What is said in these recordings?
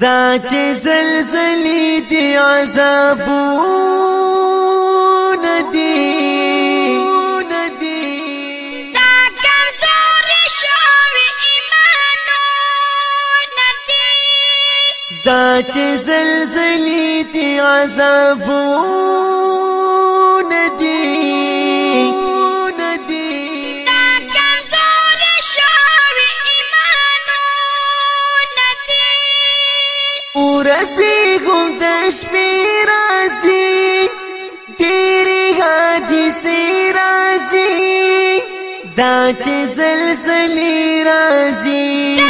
دا چې زلزلې دي عذابونه دي دا کمزوري شوي ایمانونه دي دا چې زلزلې دي عذابونه شپې رازي تیری حادثه رازي دا چې زلزلې رازي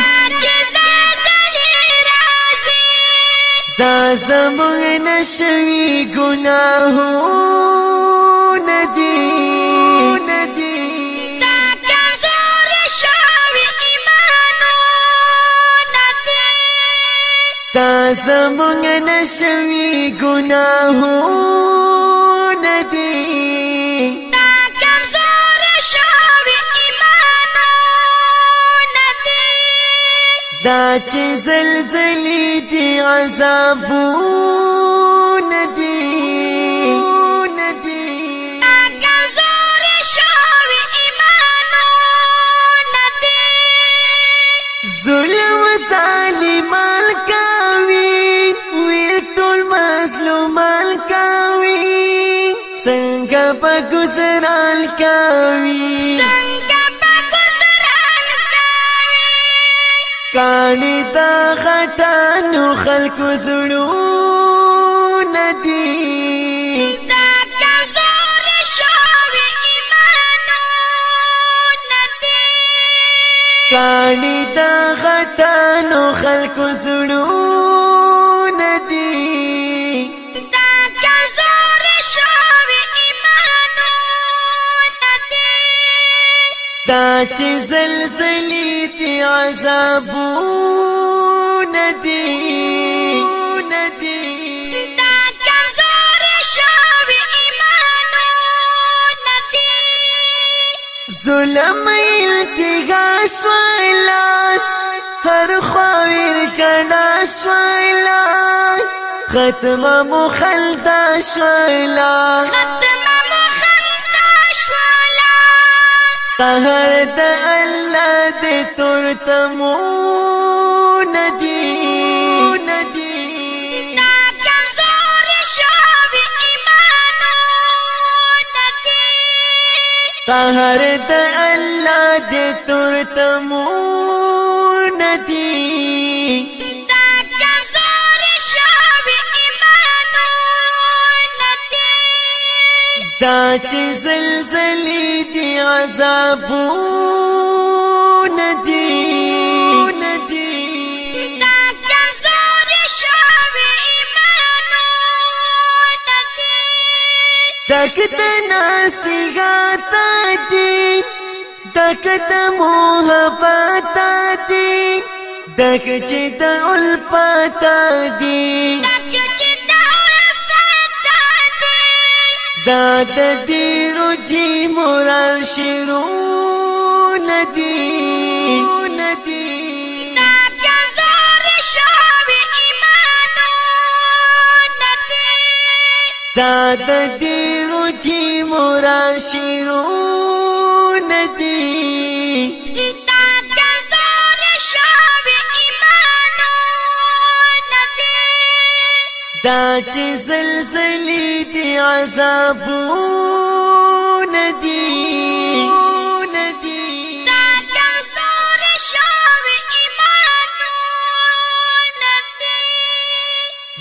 دا زمون نشوي گناهو ندي زمونږ نشوي ګناهونه دي دا چې زلزلې دي عذابونه په ګزرال کوي څنګه په ګزرال کوي کانی تا خټانو خلکو زړو ندی تا چې زلزلې تی عذابو ندی ندی تا کمزور شوی ایمانو ندی ظلم التغا شویلات هر خویر جنا شویلات ختم مخلدا شویلات ختم مخلدا شویلات قهر د الله دې تر تمو ندي ندي دا کمزور شاب ایمانو ندي قهر د الله دې تر تمو ندي دا چې زلزلې دي عذابونه دي دا کمزور شوي ایمانونه دي دکد دی دکچ دکد محبت دی دکت دا د دیرو جی مورال شیرو ندی ندی دا پیازار شاوی ایمانو ندی دا د دیرو جی مورال شیرو ندی دا چې زلزلې دي عذابونه دي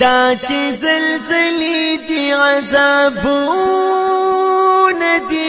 دا چې زلزلې دي عذابونه دي